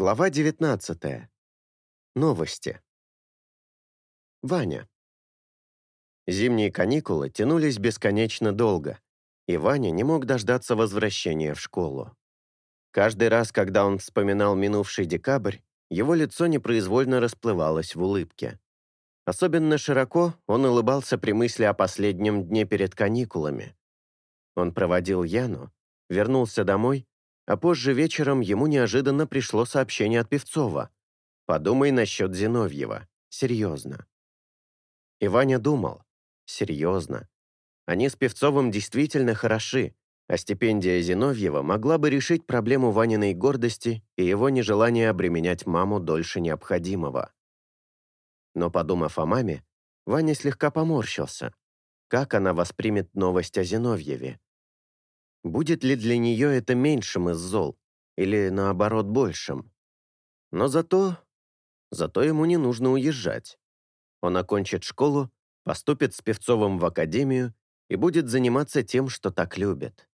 Глава 19. Новости. Ваня. Зимние каникулы тянулись бесконечно долго, и Ваня не мог дождаться возвращения в школу. Каждый раз, когда он вспоминал минувший декабрь, его лицо непроизвольно расплывалось в улыбке. Особенно широко он улыбался при мысли о последнем дне перед каникулами. Он проводил Яну, вернулся домой а позже вечером ему неожиданно пришло сообщение от Певцова. «Подумай насчет Зиновьева. Серьезно». И Ваня думал. Серьезно. Они с Певцовым действительно хороши, а стипендия Зиновьева могла бы решить проблему Ваниной гордости и его нежелания обременять маму дольше необходимого. Но, подумав о маме, Ваня слегка поморщился. Как она воспримет новость о Зиновьеве? Будет ли для нее это меньшим из зол, или наоборот большим? Но зато... Зато ему не нужно уезжать. Он окончит школу, поступит с Певцовым в академию и будет заниматься тем, что так любит.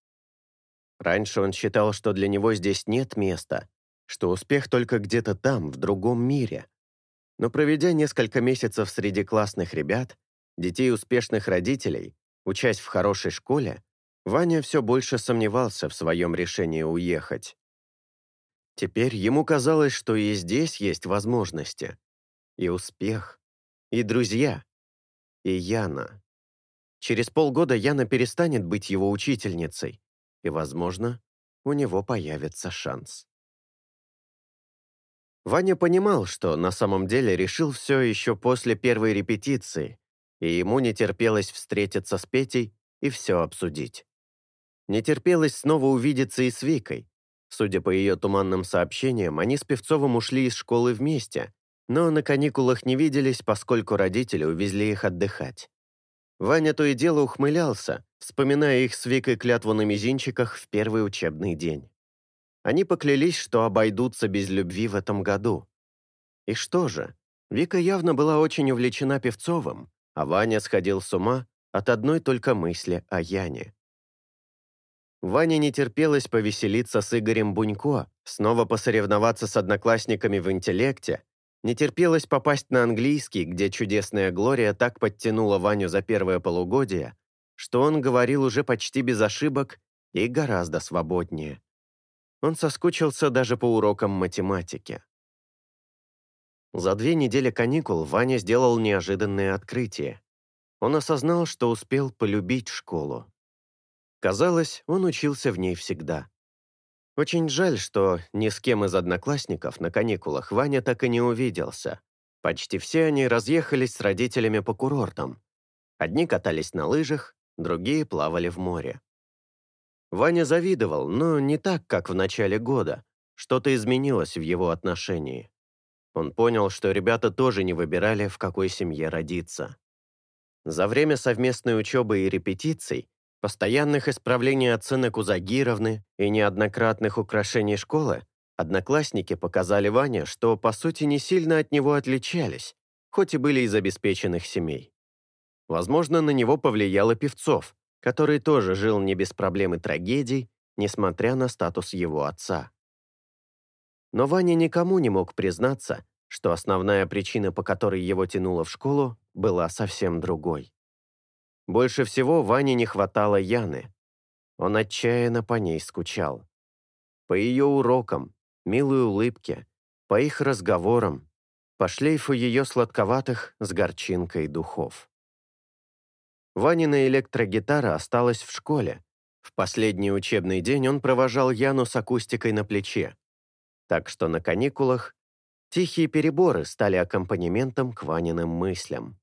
Раньше он считал, что для него здесь нет места, что успех только где-то там, в другом мире. Но проведя несколько месяцев среди классных ребят, детей успешных родителей, учась в хорошей школе, Ваня все больше сомневался в своем решении уехать. Теперь ему казалось, что и здесь есть возможности. И успех, и друзья, и Яна. Через полгода Яна перестанет быть его учительницей, и, возможно, у него появится шанс. Ваня понимал, что на самом деле решил все еще после первой репетиции, и ему не терпелось встретиться с Петей и все обсудить. Не терпелось снова увидеться и с Викой. Судя по ее туманным сообщениям, они с Певцовым ушли из школы вместе, но на каникулах не виделись, поскольку родители увезли их отдыхать. Ваня то и дело ухмылялся, вспоминая их с Викой клятву на мизинчиках в первый учебный день. Они поклялись, что обойдутся без любви в этом году. И что же, Вика явно была очень увлечена Певцовым, а Ваня сходил с ума от одной только мысли о Яне. Ване не терпелось повеселиться с Игорем Бунько, снова посоревноваться с одноклассниками в интеллекте, не терпелось попасть на английский, где чудесная Глория так подтянула Ваню за первое полугодие, что он говорил уже почти без ошибок и гораздо свободнее. Он соскучился даже по урокам математики. За две недели каникул Ваня сделал неожиданное открытие. Он осознал, что успел полюбить школу. Казалось, он учился в ней всегда. Очень жаль, что ни с кем из одноклассников на каникулах Ваня так и не увиделся. Почти все они разъехались с родителями по курортам. Одни катались на лыжах, другие плавали в море. Ваня завидовал, но не так, как в начале года. Что-то изменилось в его отношении. Он понял, что ребята тоже не выбирали, в какой семье родиться. За время совместной учебы и репетиций постоянных исправлений оценок у Загировны и неоднократных украшений школы, одноклассники показали Ване, что по сути не сильно от него отличались, хоть и были из обеспеченных семей. Возможно, на него повлияло Певцов, который тоже жил не без проблем и трагедий, несмотря на статус его отца. Но Ваня никому не мог признаться, что основная причина, по которой его тянуло в школу, была совсем другой. Больше всего Ване не хватало Яны. Он отчаянно по ней скучал. По ее урокам, милой улыбке, по их разговорам, по шлейфу ее сладковатых с горчинкой духов. Ванина электрогитара осталась в школе. В последний учебный день он провожал Яну с акустикой на плече. Так что на каникулах тихие переборы стали аккомпанементом к Ваниным мыслям.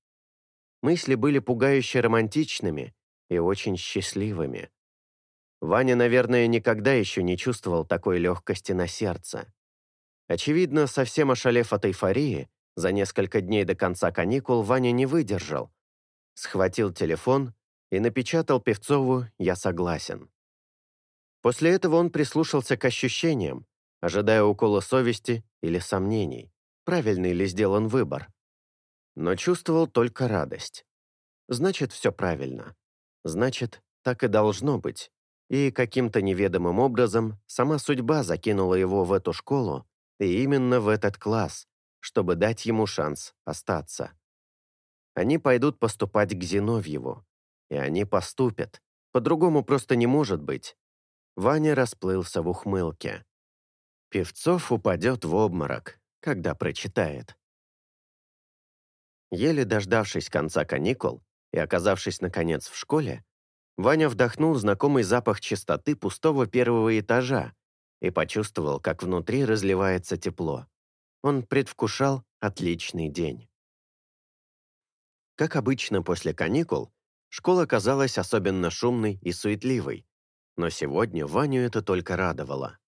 Мысли были пугающе романтичными и очень счастливыми. Ваня, наверное, никогда еще не чувствовал такой легкости на сердце. Очевидно, совсем ошалев от эйфории, за несколько дней до конца каникул Ваня не выдержал. Схватил телефон и напечатал Певцову «Я согласен». После этого он прислушался к ощущениям, ожидая укола совести или сомнений, правильный ли сделан выбор но чувствовал только радость. Значит, все правильно. Значит, так и должно быть. И каким-то неведомым образом сама судьба закинула его в эту школу и именно в этот класс, чтобы дать ему шанс остаться. Они пойдут поступать к Зиновьеву, и они поступят, по-другому просто не может быть. Ваня расплылся в ухмылке. Певцов упадет в обморок, когда прочитает. Еле дождавшись конца каникул и оказавшись, наконец, в школе, Ваня вдохнул знакомый запах чистоты пустого первого этажа и почувствовал, как внутри разливается тепло. Он предвкушал отличный день. Как обычно после каникул, школа казалась особенно шумной и суетливой, но сегодня Ваню это только радовало.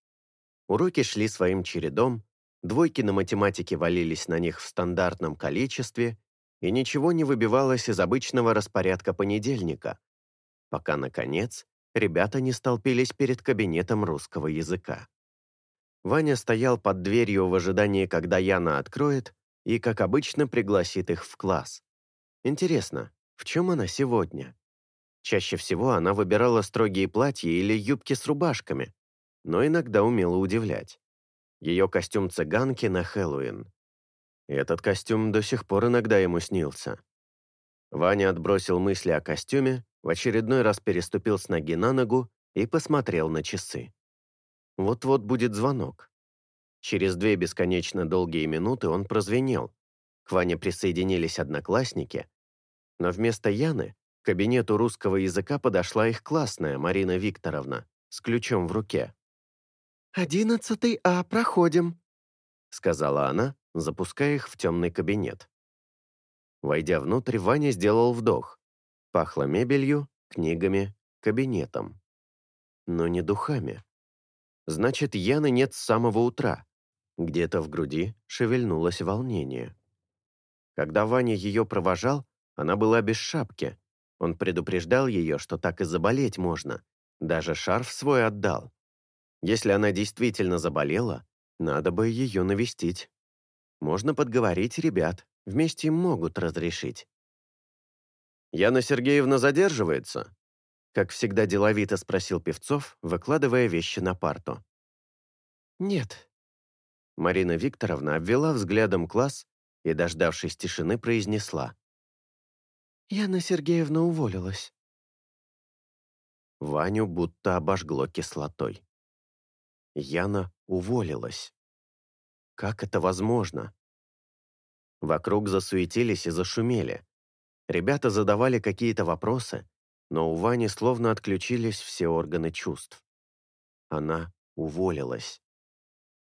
Уроки шли своим чередом, двойки на математике валились на них в стандартном количестве, и ничего не выбивалось из обычного распорядка понедельника, пока, наконец, ребята не столпились перед кабинетом русского языка. Ваня стоял под дверью в ожидании, когда Яна откроет, и, как обычно, пригласит их в класс. Интересно, в чем она сегодня? Чаще всего она выбирала строгие платья или юбки с рубашками, но иногда умела удивлять. Ее костюм цыганки на Хэллоуин. Этот костюм до сих пор иногда ему снился. Ваня отбросил мысли о костюме, в очередной раз переступил с ноги на ногу и посмотрел на часы. Вот-вот будет звонок. Через две бесконечно долгие минуты он прозвенел. К Ване присоединились одноклассники, но вместо Яны к кабинету русского языка подошла их классная Марина Викторовна с ключом в руке. «Одиннадцатый А, проходим», — сказала она, запуская их в темный кабинет. Войдя внутрь, Ваня сделал вдох. Пахло мебелью, книгами, кабинетом. Но не духами. Значит, Яны нет с самого утра. Где-то в груди шевельнулось волнение. Когда Ваня ее провожал, она была без шапки. Он предупреждал ее, что так и заболеть можно. Даже шарф свой отдал. Если она действительно заболела, надо бы ее навестить. Можно подговорить ребят, вместе могут разрешить. «Яна Сергеевна задерживается?» Как всегда деловито спросил Певцов, выкладывая вещи на парту. «Нет». Марина Викторовна обвела взглядом класс и, дождавшись тишины, произнесла. «Яна Сергеевна уволилась». Ваню будто обожгло кислотой. Яна уволилась. Как это возможно? Вокруг засуетились и зашумели. Ребята задавали какие-то вопросы, но у Вани словно отключились все органы чувств. Она уволилась.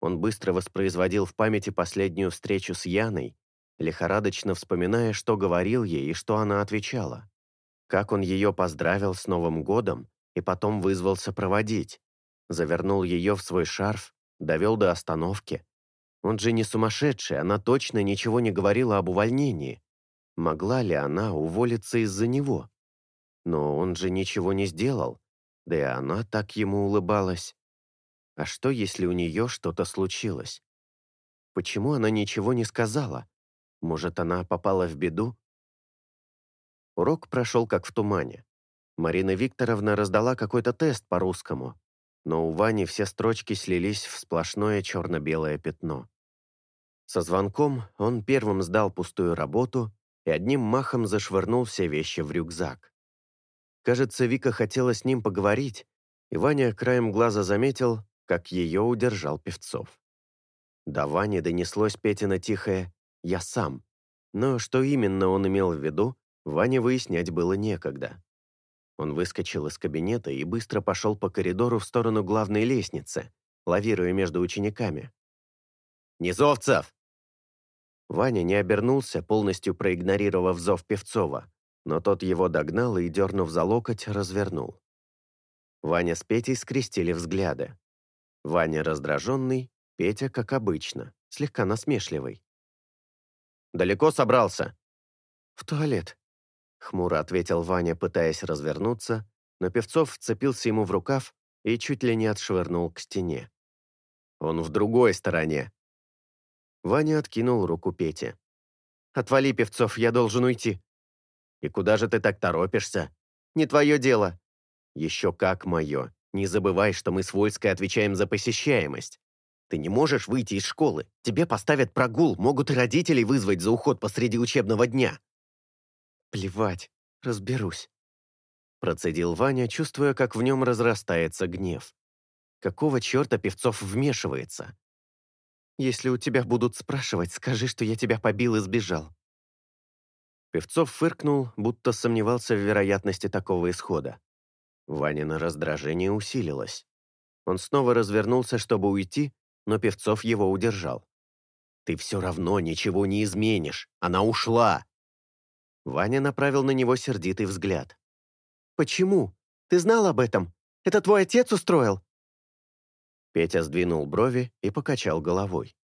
Он быстро воспроизводил в памяти последнюю встречу с Яной, лихорадочно вспоминая, что говорил ей и что она отвечала. Как он ее поздравил с Новым годом и потом вызвался проводить завернул ее в свой шарф, довел до остановки. Он же не сумасшедший, она точно ничего не говорила об увольнении. Могла ли она уволиться из-за него? Но он же ничего не сделал, да и она так ему улыбалась. А что, если у нее что-то случилось? Почему она ничего не сказала? Может, она попала в беду? Урок прошел как в тумане. Марина Викторовна раздала какой-то тест по русскому, но у Вани все строчки слились в сплошное черно-белое пятно. Со звонком он первым сдал пустую работу и одним махом зашвырнул все вещи в рюкзак. Кажется, Вика хотела с ним поговорить, и Ваня краем глаза заметил, как ее удержал Певцов. До Вани донеслось Петина тихое «я сам», но что именно он имел в виду, Ване выяснять было некогда. Он выскочил из кабинета и быстро пошел по коридору в сторону главной лестницы, лавируя между учениками. «Низовцев!» Ваня не обернулся, полностью проигнорировав зов Певцова, но тот его догнал и, дернув за локоть, развернул. Ваня с Петей скрестили взгляды. Ваня раздраженный, Петя, как обычно, слегка насмешливый. «Далеко собрался?» «В туалет», Хмуро ответил Ваня, пытаясь развернуться, но Певцов вцепился ему в рукав и чуть ли не отшвырнул к стене. «Он в другой стороне». Ваня откинул руку Пете. «Отвали, Певцов, я должен уйти». «И куда же ты так торопишься?» «Не твое дело». «Еще как мое. Не забывай, что мы с Вольской отвечаем за посещаемость». Ты не можешь выйти из школы. Тебе поставят прогул, могут родителей вызвать за уход посреди учебного дня». «Плевать, разберусь», — процедил Ваня, чувствуя, как в нем разрастается гнев. «Какого черта Певцов вмешивается? Если у тебя будут спрашивать, скажи, что я тебя побил и сбежал». Певцов фыркнул, будто сомневался в вероятности такого исхода. Ванина раздражение усилилось. Он снова развернулся, чтобы уйти, но Певцов его удержал. «Ты все равно ничего не изменишь. Она ушла!» Ваня направил на него сердитый взгляд. «Почему? Ты знал об этом? Это твой отец устроил?» Петя сдвинул брови и покачал головой.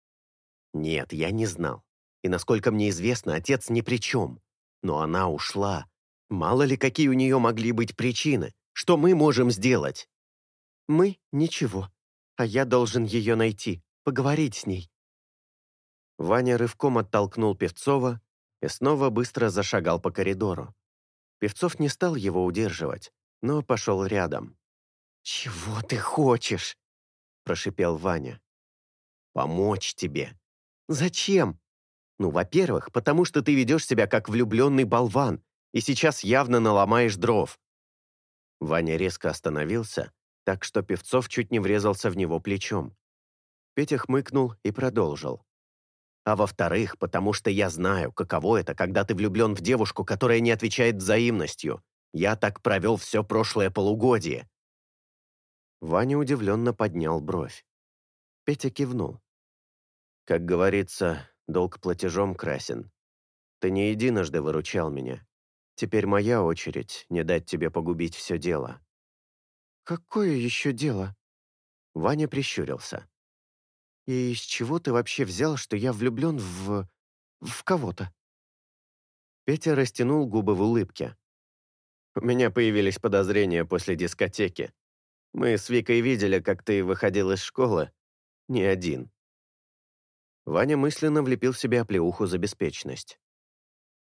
«Нет, я не знал. И, насколько мне известно, отец ни при чем. Но она ушла. Мало ли, какие у нее могли быть причины. Что мы можем сделать?» «Мы — ничего. А я должен ее найти, поговорить с ней». Ваня рывком оттолкнул Певцова и снова быстро зашагал по коридору. Певцов не стал его удерживать, но пошел рядом. «Чего ты хочешь?» – прошипел Ваня. «Помочь тебе». «Зачем?» «Ну, во-первых, потому что ты ведешь себя как влюбленный болван и сейчас явно наломаешь дров». Ваня резко остановился, так что Певцов чуть не врезался в него плечом. Петя хмыкнул и продолжил. А во-вторых, потому что я знаю, каково это, когда ты влюблен в девушку, которая не отвечает взаимностью. Я так провел все прошлое полугодие». Ваня удивленно поднял бровь. Петя кивнул. «Как говорится, долг платежом красен. Ты не единожды выручал меня. Теперь моя очередь не дать тебе погубить все дело». «Какое еще дело?» Ваня прищурился. «И из чего ты вообще взял, что я влюблен в... в кого-то?» Петя растянул губы в улыбке. «У меня появились подозрения после дискотеки. Мы с Викой видели, как ты выходил из школы. Не один». Ваня мысленно влепил себе оплеуху за беспечность.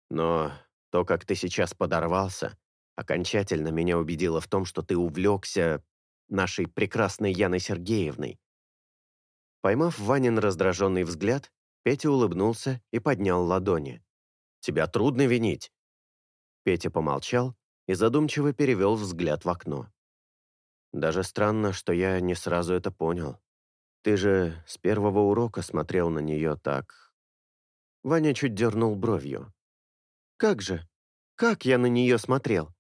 «Но то, как ты сейчас подорвался, окончательно меня убедило в том, что ты увлекся нашей прекрасной Яной Сергеевной. Поймав Ванин раздраженный взгляд, Петя улыбнулся и поднял ладони. «Тебя трудно винить». Петя помолчал и задумчиво перевел взгляд в окно. «Даже странно, что я не сразу это понял. Ты же с первого урока смотрел на нее так...» Ваня чуть дернул бровью. «Как же? Как я на нее смотрел?»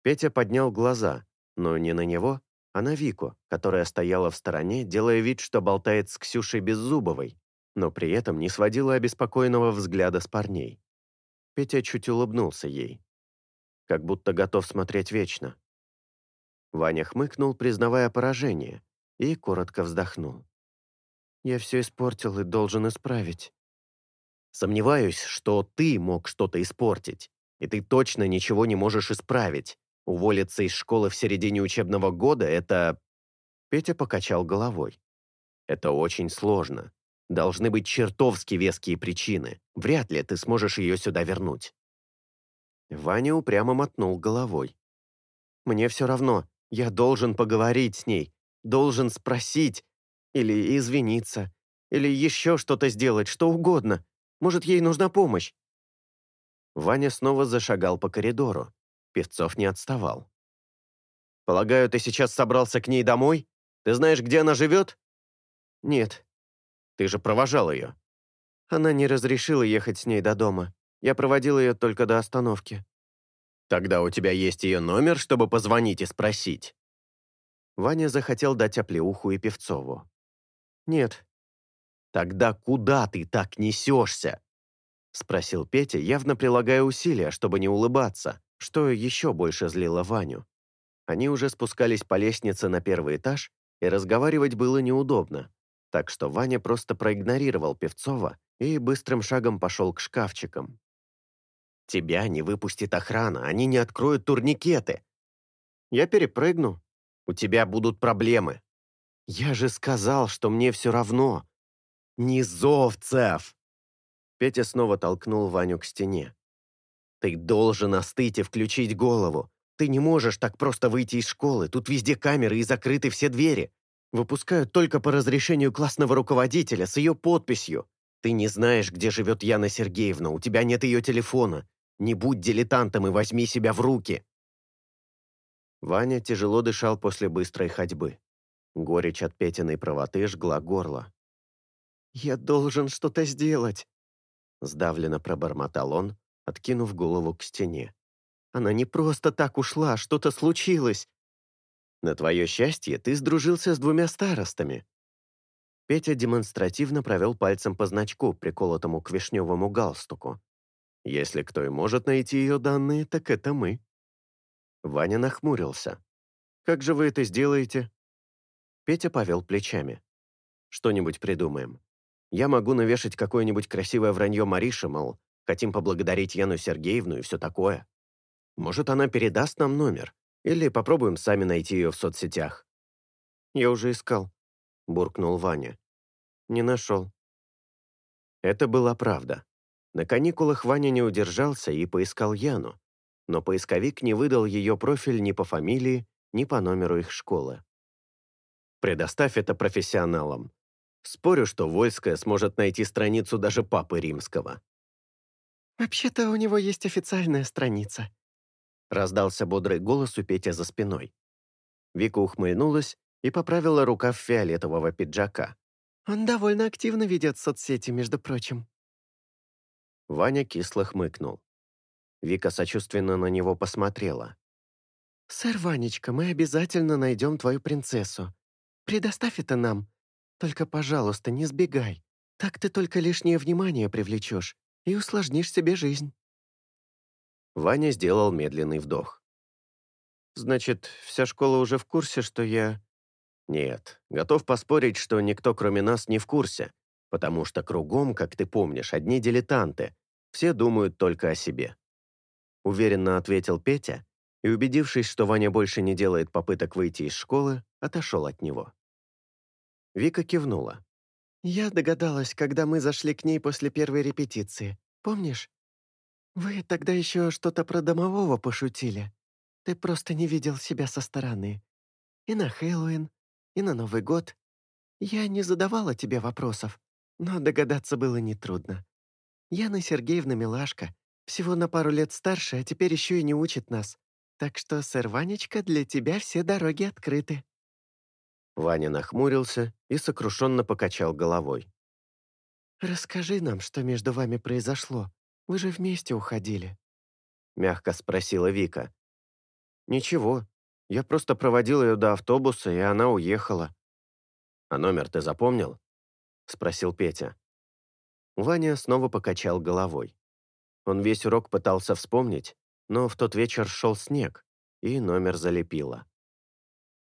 Петя поднял глаза, но не на него, а на Вику, которая стояла в стороне, делая вид, что болтает с Ксюшей Беззубовой, но при этом не сводила обеспокоенного взгляда с парней. Петя чуть улыбнулся ей, как будто готов смотреть вечно. Ваня хмыкнул, признавая поражение, и коротко вздохнул. «Я все испортил и должен исправить». «Сомневаюсь, что ты мог что-то испортить, и ты точно ничего не можешь исправить. Уволиться из школы в середине учебного года — это...» Петя покачал головой. «Это очень сложно. Должны быть чертовски веские причины. Вряд ли ты сможешь ее сюда вернуть». Ваня упрямо мотнул головой. «Мне все равно. Я должен поговорить с ней. Должен спросить. Или извиниться. Или еще что-то сделать, что угодно. Может, ей нужна помощь». Ваня снова зашагал по коридору. Певцов не отставал. «Полагаю, ты сейчас собрался к ней домой? Ты знаешь, где она живет?» «Нет». «Ты же провожал ее». Она не разрешила ехать с ней до дома. Я проводил ее только до остановки. «Тогда у тебя есть ее номер, чтобы позвонить и спросить?» Ваня захотел дать оплеуху и Певцову. «Нет». «Тогда куда ты так несешься?» — спросил Петя, явно прилагая усилия, чтобы не улыбаться что еще больше злило Ваню. Они уже спускались по лестнице на первый этаж, и разговаривать было неудобно, так что Ваня просто проигнорировал Певцова и быстрым шагом пошел к шкафчикам. «Тебя не выпустит охрана, они не откроют турникеты!» «Я перепрыгну. У тебя будут проблемы». «Я же сказал, что мне все равно». «Низовцев!» Петя снова толкнул Ваню к стене. Ты должен остыть и включить голову. Ты не можешь так просто выйти из школы, тут везде камеры и закрыты все двери. Выпускают только по разрешению классного руководителя с ее подписью. Ты не знаешь, где живет Яна Сергеевна, у тебя нет ее телефона. Не будь дилетантом и возьми себя в руки. Ваня тяжело дышал после быстрой ходьбы. Горечь от Петиной правоты жгла горло. «Я должен что-то сделать», — сдавленно пробормотал он, откинув голову к стене. «Она не просто так ушла, что-то случилось. На твое счастье, ты сдружился с двумя старостами». Петя демонстративно провел пальцем по значку, приколотому к вишневому галстуку. «Если кто и может найти ее данные, так это мы». Ваня нахмурился. «Как же вы это сделаете?» Петя повел плечами. «Что-нибудь придумаем. Я могу навешать какое-нибудь красивое вранье Марише, мол, хотим поблагодарить Яну Сергеевну и все такое. Может, она передаст нам номер, или попробуем сами найти ее в соцсетях». «Я уже искал», — буркнул Ваня. «Не нашел». Это была правда. На каникулах Ваня не удержался и поискал Яну, но поисковик не выдал ее профиль ни по фамилии, ни по номеру их школы. «Предоставь это профессионалам. Спорю, что Вольская сможет найти страницу даже Папы Римского». «Вообще-то у него есть официальная страница», Раздался бодрый голос у Пети за спиной. Вика ухмыльнулась и поправила рукав фиолетового пиджака. «Он довольно активно ведет соцсети, между прочим». Ваня кисло хмыкнул. Вика сочувственно на него посмотрела. «Сэр Ванечка, мы обязательно найдем твою принцессу. Предоставь это нам. Только, пожалуйста, не сбегай. Так ты только лишнее внимание привлечешь и усложнишь себе жизнь». Ваня сделал медленный вдох. «Значит, вся школа уже в курсе, что я...» «Нет, готов поспорить, что никто, кроме нас, не в курсе, потому что кругом, как ты помнишь, одни дилетанты, все думают только о себе». Уверенно ответил Петя и, убедившись, что Ваня больше не делает попыток выйти из школы, отошел от него. Вика кивнула. «Я догадалась, когда мы зашли к ней после первой репетиции. Помнишь? «Вы тогда еще что-то про домового пошутили. Ты просто не видел себя со стороны. И на Хэллоуин, и на Новый год. Я не задавала тебе вопросов, но догадаться было нетрудно. Яна Сергеевна милашка, всего на пару лет старше, а теперь еще и не учит нас. Так что, сэр Ванечка, для тебя все дороги открыты». Ваня нахмурился и сокрушенно покачал головой. «Расскажи нам, что между вами произошло. Вы же вместе уходили?» Мягко спросила Вика. «Ничего, я просто проводил ее до автобуса, и она уехала». «А номер ты запомнил?» Спросил Петя. Ваня снова покачал головой. Он весь урок пытался вспомнить, но в тот вечер шел снег, и номер залепило.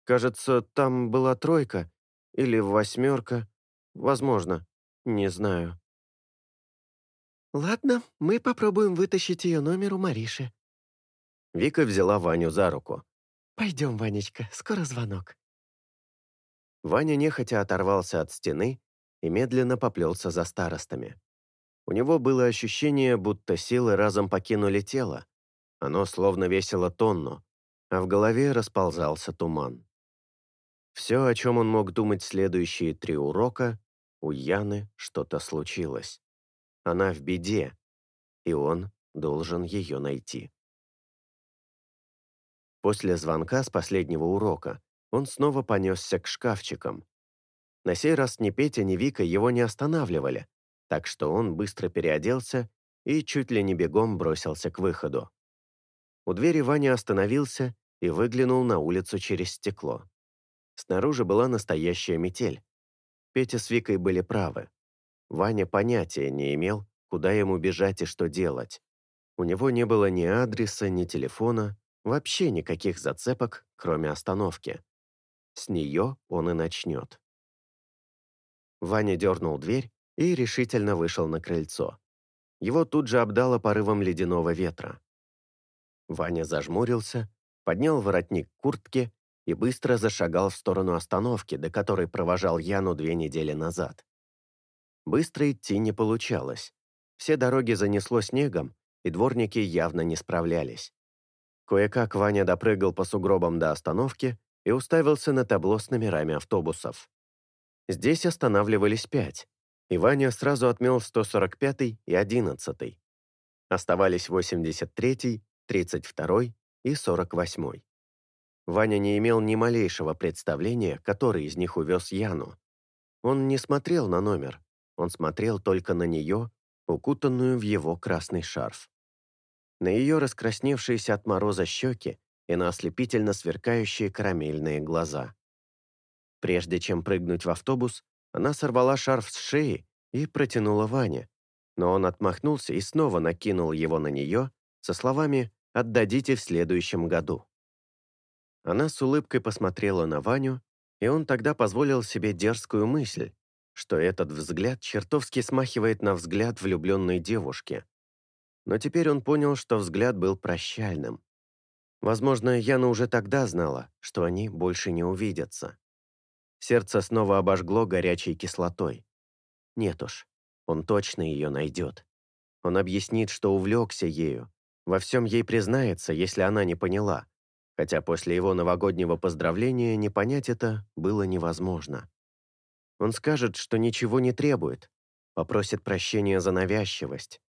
«Кажется, там была тройка или восьмерка. Возможно, не знаю». «Ладно, мы попробуем вытащить ее номер у Мариши». Вика взяла Ваню за руку. «Пойдем, Ванечка, скоро звонок». Ваня нехотя оторвался от стены и медленно поплелся за старостами. У него было ощущение, будто силы разом покинули тело. Оно словно весило тонну, а в голове расползался туман. Все, о чем он мог думать следующие три урока, у Яны что-то случилось. Она в беде, и он должен ее найти. После звонка с последнего урока он снова понесся к шкафчикам. На сей раз ни Петя, ни Вика его не останавливали, так что он быстро переоделся и чуть ли не бегом бросился к выходу. У двери Ваня остановился и выглянул на улицу через стекло. Снаружи была настоящая метель. Петя с Викой были правы. Ваня понятия не имел, куда ему бежать и что делать. У него не было ни адреса, ни телефона, вообще никаких зацепок, кроме остановки. С нее он и начнет. Ваня дернул дверь и решительно вышел на крыльцо. Его тут же обдало порывом ледяного ветра. Ваня зажмурился, поднял воротник куртки и быстро зашагал в сторону остановки, до которой провожал Яну две недели назад. Быстро идти не получалось. Все дороги занесло снегом, и дворники явно не справлялись. Кое-как Ваня допрыгал по сугробам до остановки и уставился на табло с номерами автобусов. Здесь останавливались пять, и Ваня сразу отмел 145 и 11. Оставались 83, 32 и 48. Ваня не имел ни малейшего представления, который из них увез Яну. Он не смотрел на номер, он смотрел только на нее, укутанную в его красный шарф. На ее раскрасневшиеся от мороза щеки и на ослепительно сверкающие карамельные глаза. Прежде чем прыгнуть в автобус, она сорвала шарф с шеи и протянула Ване, но он отмахнулся и снова накинул его на нее со словами «отдадите в следующем году». Она с улыбкой посмотрела на Ваню, и он тогда позволил себе дерзкую мысль, что этот взгляд чертовски смахивает на взгляд влюбленной девушки. Но теперь он понял, что взгляд был прощальным. Возможно, Яна уже тогда знала, что они больше не увидятся. Сердце снова обожгло горячей кислотой. Нет уж, он точно ее найдет. Он объяснит, что увлекся ею, во всем ей признается, если она не поняла, хотя после его новогоднего поздравления не понять это было невозможно. Он скажет, что ничего не требует, попросит прощения за навязчивость.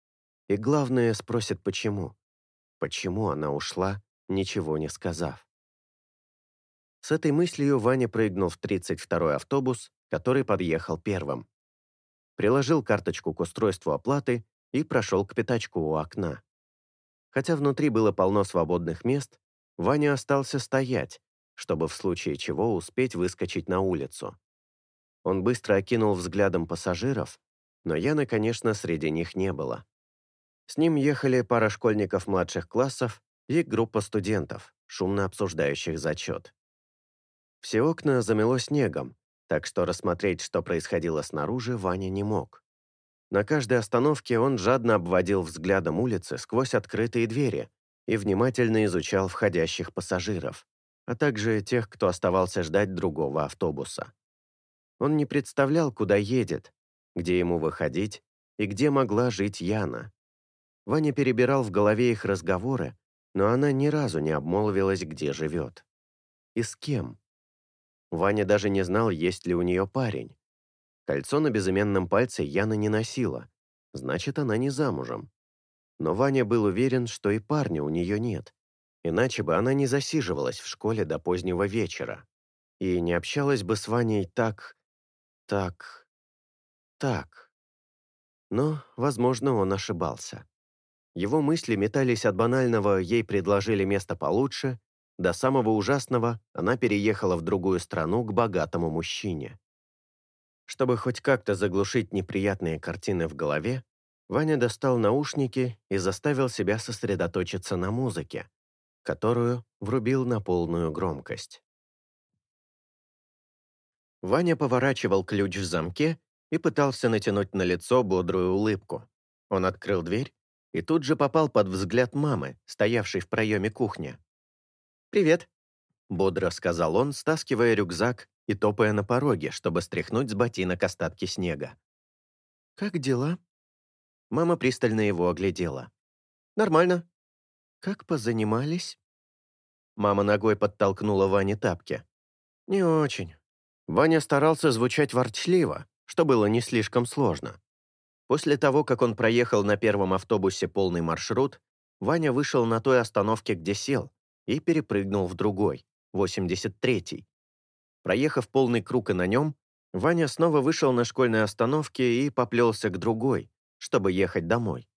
И главное, спросит, почему. Почему она ушла, ничего не сказав. С этой мыслью Ваня прыгнул в 32-й автобус, который подъехал первым. Приложил карточку к устройству оплаты и прошел к пятачку у окна. Хотя внутри было полно свободных мест, Ваня остался стоять, чтобы в случае чего успеть выскочить на улицу. Он быстро окинул взглядом пассажиров, но Яны, конечно, среди них не было. С ним ехали пара школьников младших классов и группа студентов, шумно обсуждающих зачет. Все окна замело снегом, так что рассмотреть, что происходило снаружи, Ваня не мог. На каждой остановке он жадно обводил взглядом улицы сквозь открытые двери, и внимательно изучал входящих пассажиров, а также тех, кто оставался ждать другого автобуса. Он не представлял, куда едет, где ему выходить и где могла жить Яна. Ваня перебирал в голове их разговоры, но она ни разу не обмолвилась, где живет. И с кем. Ваня даже не знал, есть ли у нее парень. Кольцо на безыменном пальце Яна не носила, значит, она не замужем. Но Ваня был уверен, что и парня у нее нет. Иначе бы она не засиживалась в школе до позднего вечера. И не общалась бы с Ваней так... так... так. Но, возможно, он ошибался. Его мысли метались от банального «ей предложили место получше» до самого ужасного «она переехала в другую страну к богатому мужчине». Чтобы хоть как-то заглушить неприятные картины в голове, Ваня достал наушники и заставил себя сосредоточиться на музыке, которую врубил на полную громкость. Ваня поворачивал ключ в замке и пытался натянуть на лицо бодрую улыбку. Он открыл дверь и тут же попал под взгляд мамы, стоявшей в проеме кухни. «Привет», — бодро сказал он, стаскивая рюкзак и топая на пороге, чтобы стряхнуть с ботинок остатки снега. «Как дела?» Мама пристально его оглядела. «Нормально». «Как позанимались?» Мама ногой подтолкнула Ване тапки. «Не очень». Ваня старался звучать ворчливо, что было не слишком сложно. После того, как он проехал на первом автобусе полный маршрут, Ваня вышел на той остановке, где сел, и перепрыгнул в другой, 83-й. Проехав полный круг и на нем, Ваня снова вышел на школьной остановке и поплелся к другой, чтобы ехать домой.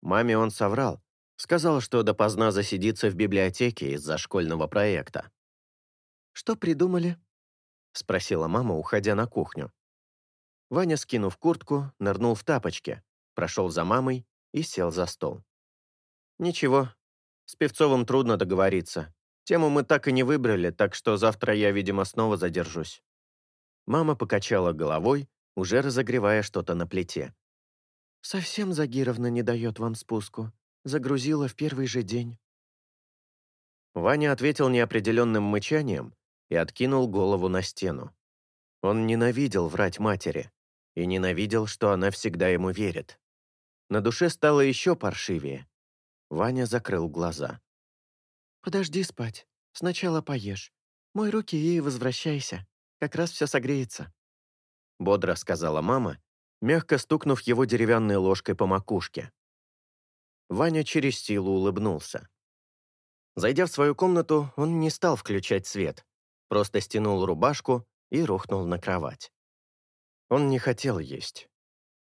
Маме он соврал, сказал, что допоздна засидится в библиотеке из-за школьного проекта. «Что придумали?» — спросила мама, уходя на кухню. Ваня, скинув куртку, нырнул в тапочки, прошел за мамой и сел за стол. «Ничего, с Певцовым трудно договориться. Тему мы так и не выбрали, так что завтра я, видимо, снова задержусь». Мама покачала головой, уже разогревая что-то на плите. «Совсем Загировна не дает вам спуску. Загрузила в первый же день». Ваня ответил неопределенным мычанием и откинул голову на стену. Он ненавидел врать матери и ненавидел, что она всегда ему верит. На душе стало еще паршивее. Ваня закрыл глаза. «Подожди спать. Сначала поешь. «Мой руки и возвращайся. Как раз все согреется», — бодро сказала мама, мягко стукнув его деревянной ложкой по макушке. Ваня через силу улыбнулся. Зайдя в свою комнату, он не стал включать свет, просто стянул рубашку и рухнул на кровать. Он не хотел есть.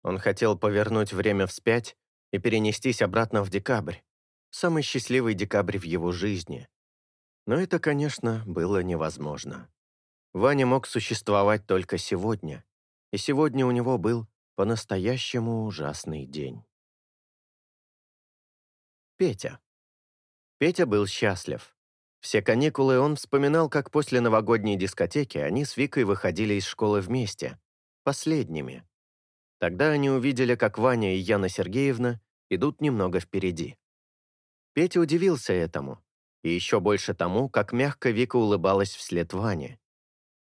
Он хотел повернуть время вспять и перенестись обратно в декабрь, самый счастливый декабрь в его жизни. Но это, конечно, было невозможно. Ваня мог существовать только сегодня, и сегодня у него был по-настоящему ужасный день. Петя. Петя был счастлив. Все каникулы он вспоминал, как после новогодней дискотеки они с Викой выходили из школы вместе, последними. Тогда они увидели, как Ваня и Яна Сергеевна идут немного впереди. Петя удивился этому, и еще больше тому, как мягко Вика улыбалась вслед Ване.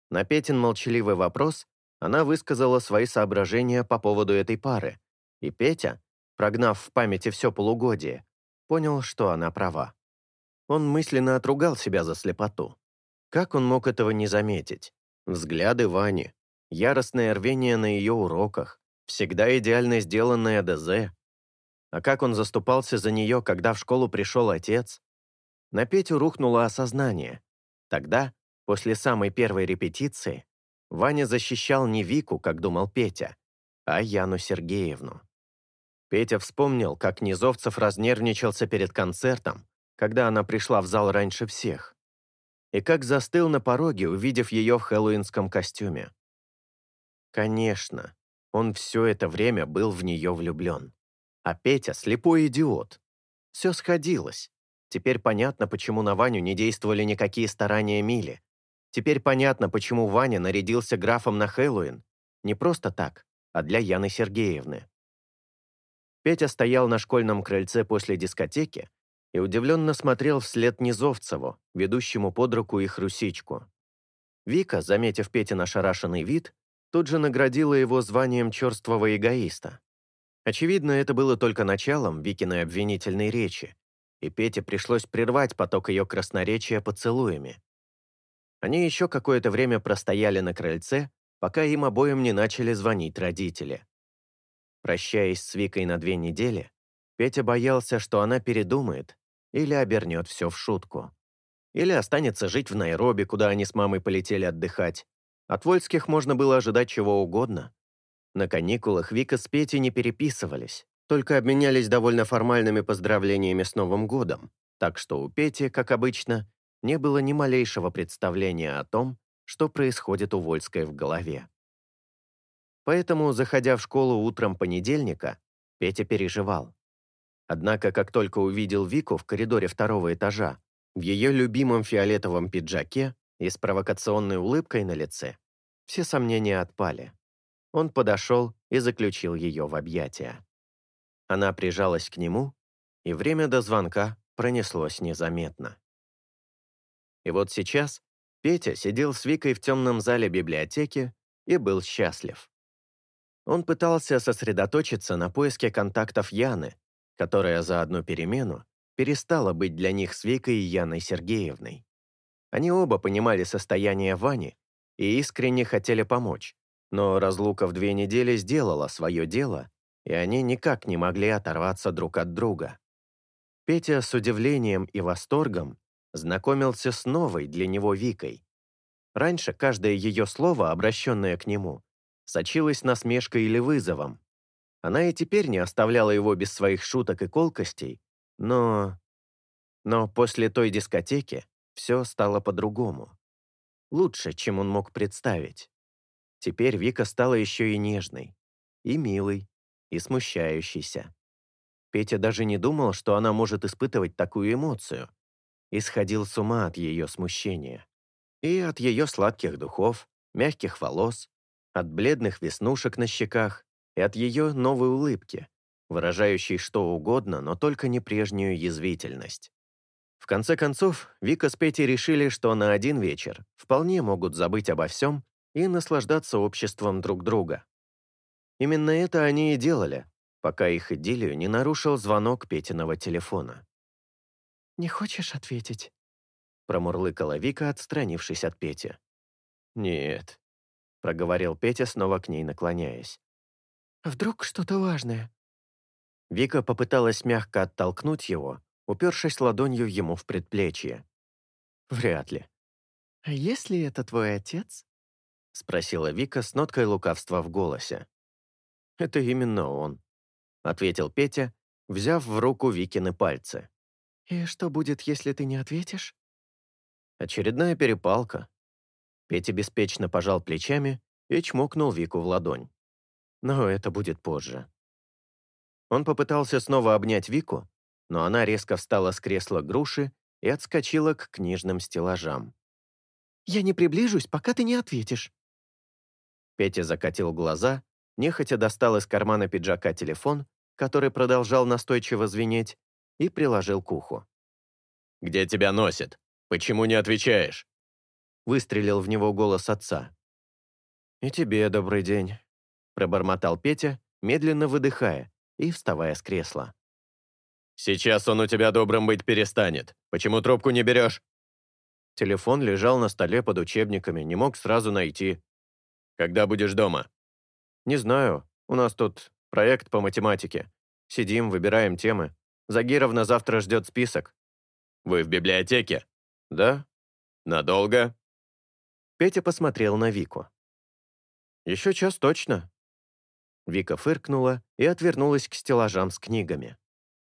На Петин молчаливый вопрос она высказала свои соображения по поводу этой пары, и Петя, прогнав в памяти все полугодие, понял, что она права. Он мысленно отругал себя за слепоту. Как он мог этого не заметить? Взгляды Вани, яростное рвение на ее уроках, всегда идеально сделанное ДЗ. А как он заступался за нее, когда в школу пришел отец? На Петю рухнуло осознание. Тогда, после самой первой репетиции, Ваня защищал не Вику, как думал Петя, а Яну Сергеевну. Петя вспомнил, как Низовцев разнервничался перед концертом, когда она пришла в зал раньше всех, и как застыл на пороге, увидев ее в хэллоуинском костюме. Конечно, он все это время был в нее влюблен. А Петя — слепой идиот. Все сходилось. Теперь понятно, почему на Ваню не действовали никакие старания Мили. Теперь понятно, почему Ваня нарядился графом на Хэллоуин. Не просто так, а для Яны Сергеевны. Петя стоял на школьном крыльце после дискотеки и удивленно смотрел вслед Низовцеву, ведущему под руку их русичку. Вика, заметив Петя ошарашенный вид, тут же наградила его званием черствого эгоиста. Очевидно, это было только началом Викиной обвинительной речи, и Пете пришлось прервать поток ее красноречия поцелуями. Они еще какое-то время простояли на крыльце, пока им обоим не начали звонить родители. Прощаясь с Викой на две недели, Петя боялся, что она передумает или обернет все в шутку. Или останется жить в Найроби, куда они с мамой полетели отдыхать. От Вольских можно было ожидать чего угодно. На каникулах Вика с Петей не переписывались, только обменялись довольно формальными поздравлениями с Новым годом, так что у Пети, как обычно, не было ни малейшего представления о том, что происходит у Вольской в голове. Поэтому, заходя в школу утром понедельника, Петя переживал. Однако, как только увидел Вику в коридоре второго этажа, в ее любимом фиолетовом пиджаке и с провокационной улыбкой на лице, все сомнения отпали. Он подошел и заключил ее в объятия. Она прижалась к нему, и время до звонка пронеслось незаметно. И вот сейчас Петя сидел с Викой в темном зале библиотеки и был счастлив. Он пытался сосредоточиться на поиске контактов Яны, которая за одну перемену перестала быть для них с Викой и Яной Сергеевной. Они оба понимали состояние Вани и искренне хотели помочь, но разлука в две недели сделала свое дело, и они никак не могли оторваться друг от друга. Петя с удивлением и восторгом знакомился с новой для него Викой. Раньше каждое ее слово, обращенное к нему, сочилась насмешкой или вызовом. Она и теперь не оставляла его без своих шуток и колкостей, но... Но после той дискотеки все стало по-другому. Лучше, чем он мог представить. Теперь Вика стала еще и нежной, и милой, и смущающейся. Петя даже не думал, что она может испытывать такую эмоцию, и сходил с ума от ее смущения. И от ее сладких духов, мягких волос, от бледных веснушек на щеках и от ее новой улыбки, выражающей что угодно, но только не прежнюю язвительность. В конце концов, Вика с Петей решили, что на один вечер вполне могут забыть обо всем и наслаждаться обществом друг друга. Именно это они и делали, пока их идиллию не нарушил звонок Петиного телефона. «Не хочешь ответить?» промурлыкала Вика, отстранившись от Пети. «Нет», — проговорил Петя, снова к ней наклоняясь. «Вдруг что-то важное?» Вика попыталась мягко оттолкнуть его, упершись ладонью ему в предплечье. «Вряд ли». «А если это твой отец?» — спросила Вика с ноткой лукавства в голосе. «Это именно он», — ответил Петя, взяв в руку Викины пальцы. «И что будет, если ты не ответишь?» Очередная перепалка. Петя беспечно пожал плечами и чмокнул Вику в ладонь. Но это будет позже. Он попытался снова обнять Вику, но она резко встала с кресла груши и отскочила к книжным стеллажам. «Я не приближусь, пока ты не ответишь». Петя закатил глаза, нехотя достал из кармана пиджака телефон, который продолжал настойчиво звенеть, и приложил к уху. «Где тебя носит? Почему не отвечаешь?» Выстрелил в него голос отца. «И тебе добрый день», — пробормотал Петя, медленно выдыхая, и вставая с кресла. «Сейчас он у тебя добрым быть перестанет. Почему трубку не берешь?» Телефон лежал на столе под учебниками, не мог сразу найти. «Когда будешь дома?» «Не знаю. У нас тут проект по математике. Сидим, выбираем темы. Загировна завтра ждет список». «Вы в библиотеке?» «Да». «Надолго?» Петя посмотрел на Вику. «Еще час точно. Вика фыркнула и отвернулась к стеллажам с книгами.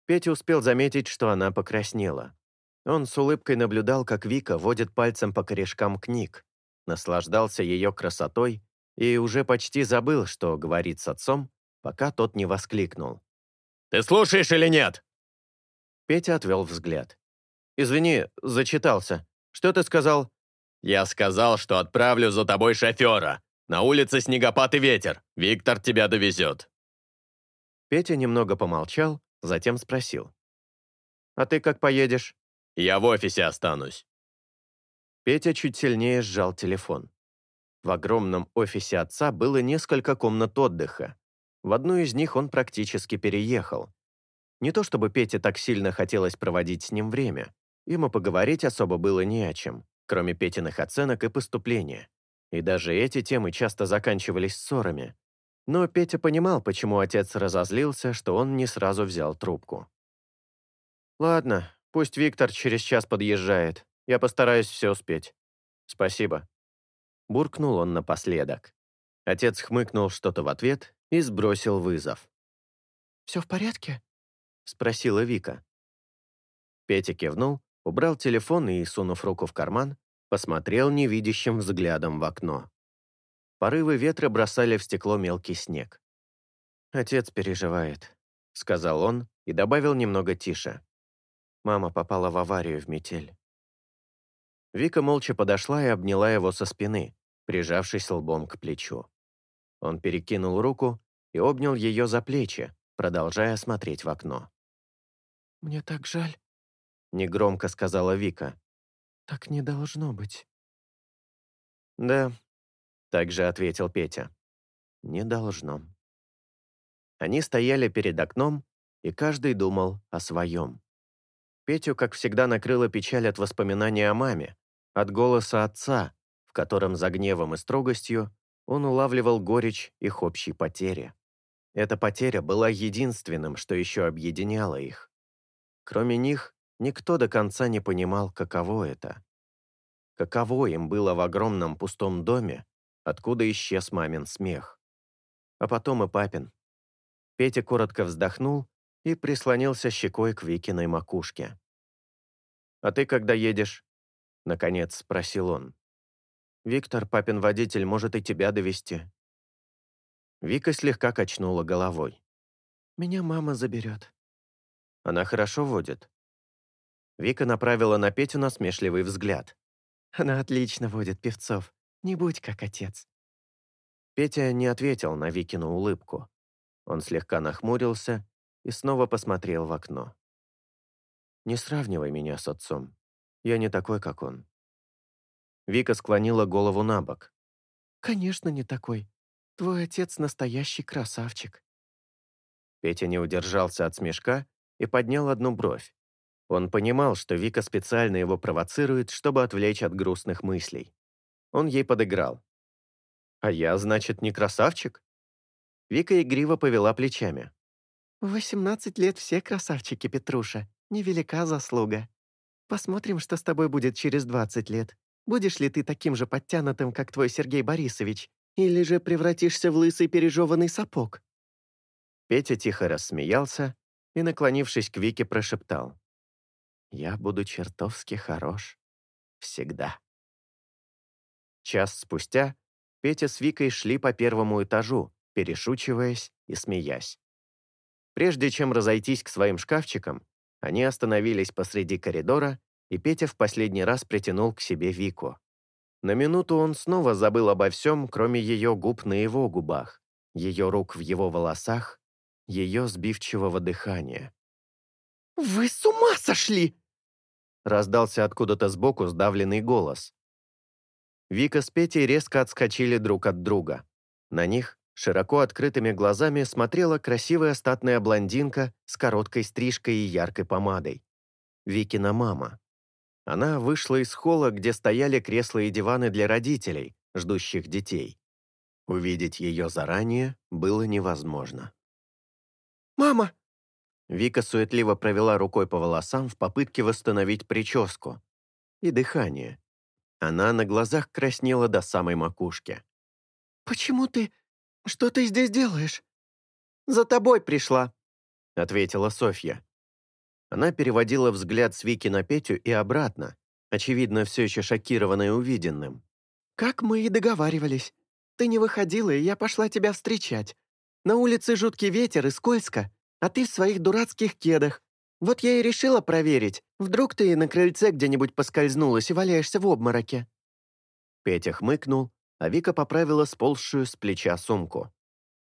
Петя успел заметить, что она покраснела. Он с улыбкой наблюдал, как Вика водит пальцем по корешкам книг, наслаждался ее красотой и уже почти забыл, что говорит с отцом, пока тот не воскликнул. «Ты слушаешь или нет?» Петя отвел взгляд. «Извини, зачитался. Что ты сказал?» «Я сказал, что отправлю за тобой шофера. На улице снегопад и ветер. Виктор тебя довезет». Петя немного помолчал, затем спросил. «А ты как поедешь?» «Я в офисе останусь». Петя чуть сильнее сжал телефон. В огромном офисе отца было несколько комнат отдыха. В одну из них он практически переехал. Не то чтобы Пете так сильно хотелось проводить с ним время. Ему поговорить особо было не о чем, кроме Петиных оценок и поступления. И даже эти темы часто заканчивались ссорами. Но Петя понимал, почему отец разозлился, что он не сразу взял трубку. «Ладно, пусть Виктор через час подъезжает. Я постараюсь все успеть. Спасибо». Буркнул он напоследок. Отец хмыкнул что-то в ответ и сбросил вызов. «Все в порядке?» — спросила Вика. Петя кивнул, убрал телефон и, сунув руку в карман, посмотрел невидящим взглядом в окно. Порывы ветра бросали в стекло мелкий снег. «Отец переживает», — сказал он и добавил немного тише. Мама попала в аварию в метель. Вика молча подошла и обняла его со спины, прижавшись лбом к плечу. Он перекинул руку и обнял ее за плечи, продолжая смотреть в окно. «Мне так жаль», — негромко сказала Вика. Так не должно быть». «Да», — также ответил Петя. «Не должно». Они стояли перед окном, и каждый думал о своем. Петю, как всегда, накрыла печаль от воспоминания о маме, от голоса отца, в котором за гневом и строгостью он улавливал горечь их общей потери. Эта потеря была единственным, что еще объединяло их. Кроме них, Никто до конца не понимал, каково это. Каково им было в огромном пустом доме, откуда исчез мамин смех. А потом и папин. Петя коротко вздохнул и прислонился щекой к Викиной макушке. «А ты когда едешь?» — наконец спросил он. «Виктор, папин водитель, может и тебя довести Вика слегка качнула головой. «Меня мама заберет». «Она хорошо водит?» Вика направила на Петю насмешливый взгляд. «Она отлично водит певцов. Не будь как отец». Петя не ответил на Викину улыбку. Он слегка нахмурился и снова посмотрел в окно. «Не сравнивай меня с отцом. Я не такой, как он». Вика склонила голову на бок. «Конечно, не такой. Твой отец настоящий красавчик». Петя не удержался от смешка и поднял одну бровь. Он понимал, что Вика специально его провоцирует, чтобы отвлечь от грустных мыслей. Он ей подыграл. «А я, значит, не красавчик?» Вика игриво повела плечами. «В 18 лет все красавчики, Петруша. Невелика заслуга. Посмотрим, что с тобой будет через 20 лет. Будешь ли ты таким же подтянутым, как твой Сергей Борисович, или же превратишься в лысый пережеванный сапог?» Петя тихо рассмеялся и, наклонившись к Вике, прошептал. Я буду чертовски хорош. Всегда. Час спустя Петя с Викой шли по первому этажу, перешучиваясь и смеясь. Прежде чем разойтись к своим шкафчикам, они остановились посреди коридора, и Петя в последний раз притянул к себе Вику. На минуту он снова забыл обо всем, кроме ее губ на его губах, ее рук в его волосах, ее сбивчивого дыхания. «Вы с ума сошли!» Раздался откуда-то сбоку сдавленный голос. Вика с Петей резко отскочили друг от друга. На них, широко открытыми глазами, смотрела красивая статная блондинка с короткой стрижкой и яркой помадой. Викина мама. Она вышла из холла, где стояли кресла и диваны для родителей, ждущих детей. Увидеть ее заранее было невозможно. «Мама!» Вика суетливо провела рукой по волосам в попытке восстановить прическу. И дыхание. Она на глазах краснела до самой макушки. «Почему ты... Что ты здесь делаешь?» «За тобой пришла», — ответила Софья. Она переводила взгляд с Вики на Петю и обратно, очевидно, все еще шокированная увиденным. «Как мы и договаривались. Ты не выходила, и я пошла тебя встречать. На улице жуткий ветер и скользко а ты в своих дурацких кедах. Вот я и решила проверить. Вдруг ты на крыльце где-нибудь поскользнулась и валяешься в обмороке». Петя хмыкнул, а Вика поправила сползшую с плеча сумку.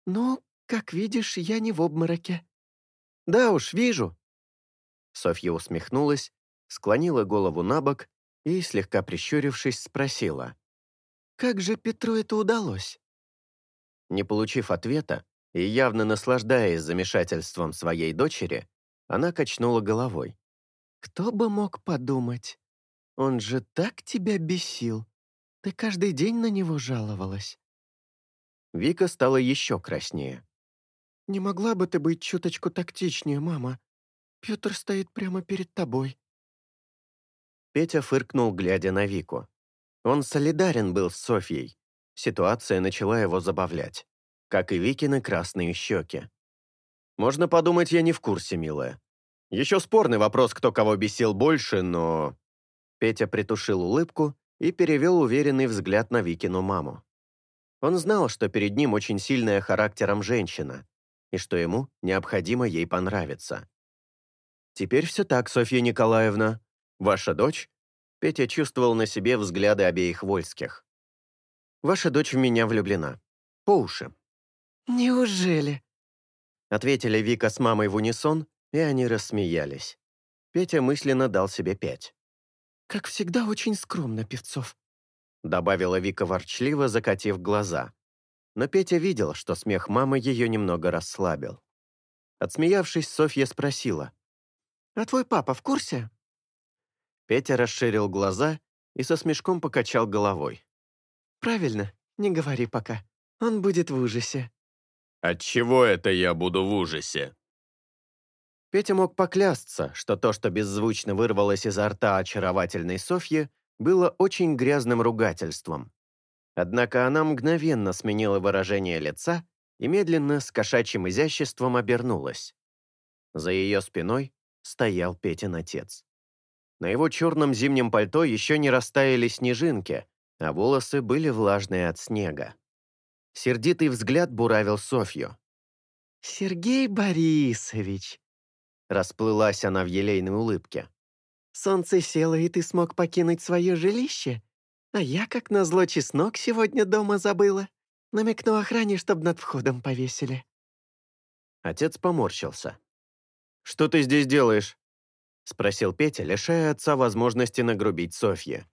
«Ну, как видишь, я не в обмороке». «Да уж, вижу». Софья усмехнулась, склонила голову на бок и, слегка прищурившись, спросила. «Как же Петру это удалось?» Не получив ответа, и явно наслаждаясь замешательством своей дочери, она качнула головой. «Кто бы мог подумать? Он же так тебя бесил. Ты каждый день на него жаловалась». Вика стала еще краснее. «Не могла бы ты быть чуточку тактичнее, мама? Петр стоит прямо перед тобой». Петя фыркнул, глядя на Вику. Он солидарен был с Софьей. Ситуация начала его забавлять как и Викины красные щеки. Можно подумать, я не в курсе, милая. Еще спорный вопрос, кто кого бесил больше, но... Петя притушил улыбку и перевел уверенный взгляд на Викину маму. Он знал, что перед ним очень сильная характером женщина, и что ему необходимо ей понравиться. «Теперь все так, Софья Николаевна. Ваша дочь?» Петя чувствовал на себе взгляды обеих Вольских. «Ваша дочь в меня влюблена. По уши. «Неужели?» Ответили Вика с мамой в унисон, и они рассмеялись. Петя мысленно дал себе пять. «Как всегда, очень скромно, Певцов», добавила Вика ворчливо, закатив глаза. Но Петя видел, что смех мамы ее немного расслабил. Отсмеявшись, Софья спросила. «А твой папа в курсе?» Петя расширил глаза и со смешком покачал головой. «Правильно, не говори пока. Он будет в ужасе». Отчего это я буду в ужасе?» Петя мог поклясться, что то, что беззвучно вырвалось изо рта очаровательной Софьи, было очень грязным ругательством. Однако она мгновенно сменила выражение лица и медленно с кошачьим изяществом обернулась. За ее спиной стоял Петин отец. На его черном зимнем пальто еще не растаяли снежинки, а волосы были влажные от снега. Сердитый взгляд буравил Софью. «Сергей Борисович!» Расплылась она в елейной улыбке. «Солнце село, и ты смог покинуть свое жилище? А я, как назло, чеснок сегодня дома забыла. Намекну охране, чтоб над входом повесили». Отец поморщился. «Что ты здесь делаешь?» Спросил Петя, лишая отца возможности нагрубить Софье.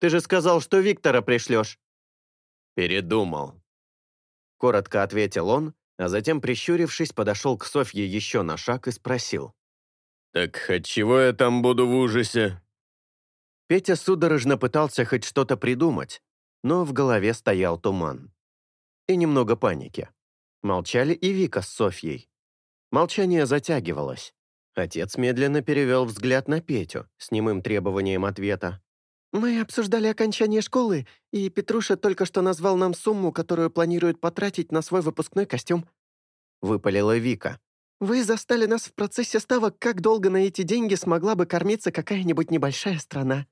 «Ты же сказал, что Виктора пришлешь». «Передумал», Коротко ответил он, а затем, прищурившись, подошел к Софье еще на шаг и спросил. «Так отчего я там буду в ужасе?» Петя судорожно пытался хоть что-то придумать, но в голове стоял туман. И немного паники. Молчали и Вика с Софьей. Молчание затягивалось. Отец медленно перевел взгляд на Петю с немым требованием ответа. «Мы обсуждали окончание школы, и Петруша только что назвал нам сумму, которую планирует потратить на свой выпускной костюм». Выпалила Вика. «Вы застали нас в процессе ставок, как долго на эти деньги смогла бы кормиться какая-нибудь небольшая страна».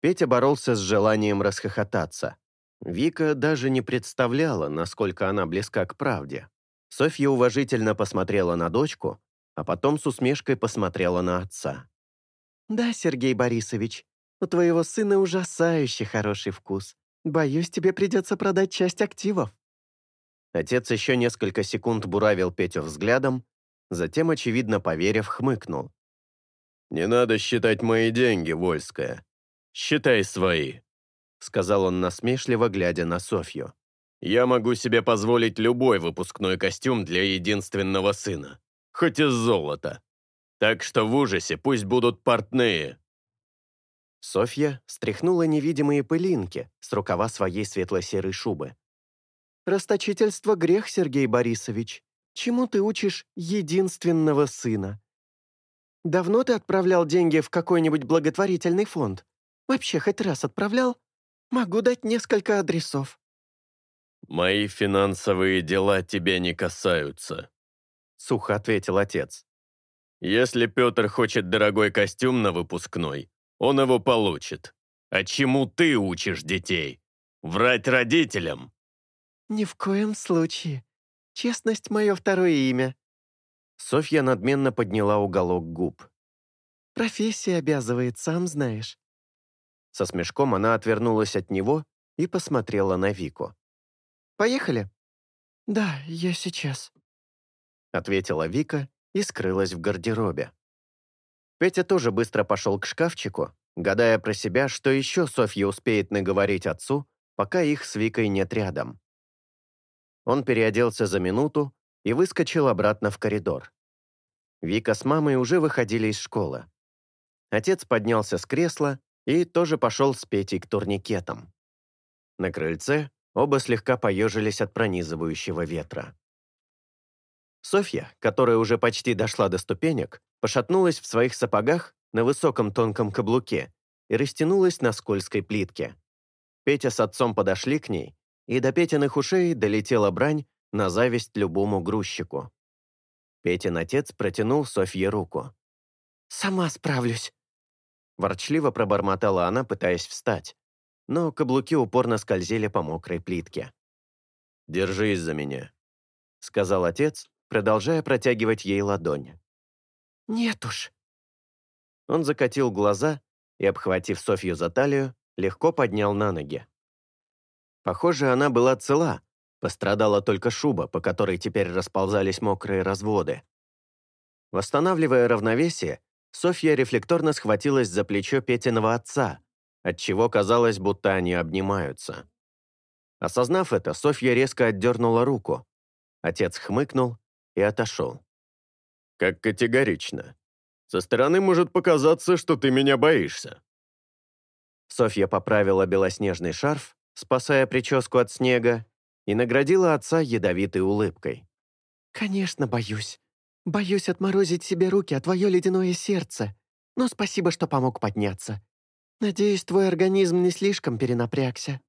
Петя боролся с желанием расхохотаться. Вика даже не представляла, насколько она близка к правде. Софья уважительно посмотрела на дочку, а потом с усмешкой посмотрела на отца. «Да, Сергей Борисович, у твоего сына ужасающе хороший вкус. Боюсь, тебе придется продать часть активов». Отец еще несколько секунд буравил Петю взглядом, затем, очевидно поверив, хмыкнул. «Не надо считать мои деньги, Вольская. Считай свои», — сказал он насмешливо, глядя на Софью. «Я могу себе позволить любой выпускной костюм для единственного сына, хоть из золота. Так что в ужасе пусть будут портные». Софья стряхнула невидимые пылинки с рукава своей светло-серой шубы. «Расточительство — грех, Сергей Борисович. Чему ты учишь единственного сына? Давно ты отправлял деньги в какой-нибудь благотворительный фонд? Вообще хоть раз отправлял? Могу дать несколько адресов». «Мои финансовые дела тебя не касаются», — сухо ответил отец. «Если Петр хочет дорогой костюм на выпускной, он его получит. А чему ты учишь детей? Врать родителям?» «Ни в коем случае. Честность — мое второе имя». Софья надменно подняла уголок губ. «Профессия обязывает, сам знаешь. Со смешком она отвернулась от него и посмотрела на Вику. «Поехали?» «Да, я сейчас», — ответила Вика и скрылась в гардеробе. Петя тоже быстро пошел к шкафчику, гадая про себя, что еще Софья успеет наговорить отцу, пока их с Викой нет рядом. Он переоделся за минуту и выскочил обратно в коридор. Вика с мамой уже выходили из школы. Отец поднялся с кресла и тоже пошел с Петей к турникетам. На крыльце оба слегка поежились от пронизывающего ветра. Софья, которая уже почти дошла до ступенек, пошатнулась в своих сапогах на высоком тонком каблуке и растянулась на скользкой плитке. Петя с отцом подошли к ней, и до Петиных ушей долетела брань на зависть любому грузчику. Петин отец протянул Софье руку. «Сама справлюсь», Ворчливо пробормотала она, пытаясь встать, но каблуки упорно скользили по мокрой плитке. «Держись за меня», — сказал отец, продолжая протягивать ей ладонь. «Нет уж». Он закатил глаза и, обхватив Софью за талию, легко поднял на ноги. Похоже, она была цела, пострадала только шуба, по которой теперь расползались мокрые разводы. Восстанавливая равновесие, Софья рефлекторно схватилась за плечо Петиного отца, отчего казалось, будто они обнимаются. Осознав это, Софья резко отдернула руку. Отец хмыкнул и отошел. «Как категорично. Со стороны может показаться, что ты меня боишься». Софья поправила белоснежный шарф, спасая прическу от снега, и наградила отца ядовитой улыбкой. «Конечно, боюсь. Боюсь отморозить себе руки, а твое ледяное сердце. Но спасибо, что помог подняться. Надеюсь, твой организм не слишком перенапрягся.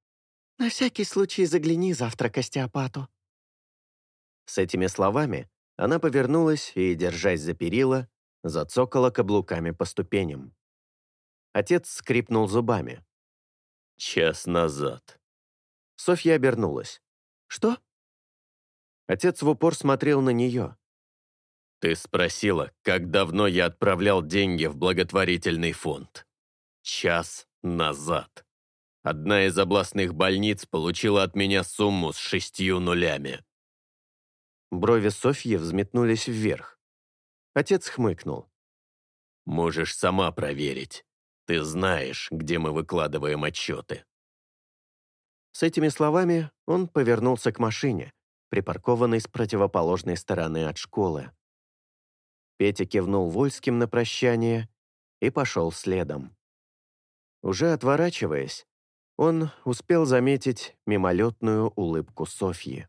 На всякий случай загляни завтра к остеопату». С этими словами она повернулась и, держась за перила, зацокала каблуками по ступеням. Отец скрипнул зубами. «Час назад». Софья обернулась. «Что?» Отец в упор смотрел на нее. Ты спросила, как давно я отправлял деньги в благотворительный фонд. Час назад. Одна из областных больниц получила от меня сумму с шестью нулями. Брови Софьи взметнулись вверх. Отец хмыкнул. «Можешь сама проверить. Ты знаешь, где мы выкладываем отчеты». С этими словами он повернулся к машине, припаркованной с противоположной стороны от школы. Петя кивнул Вольским на прощание и пошел следом. Уже отворачиваясь, он успел заметить мимолетную улыбку Софьи.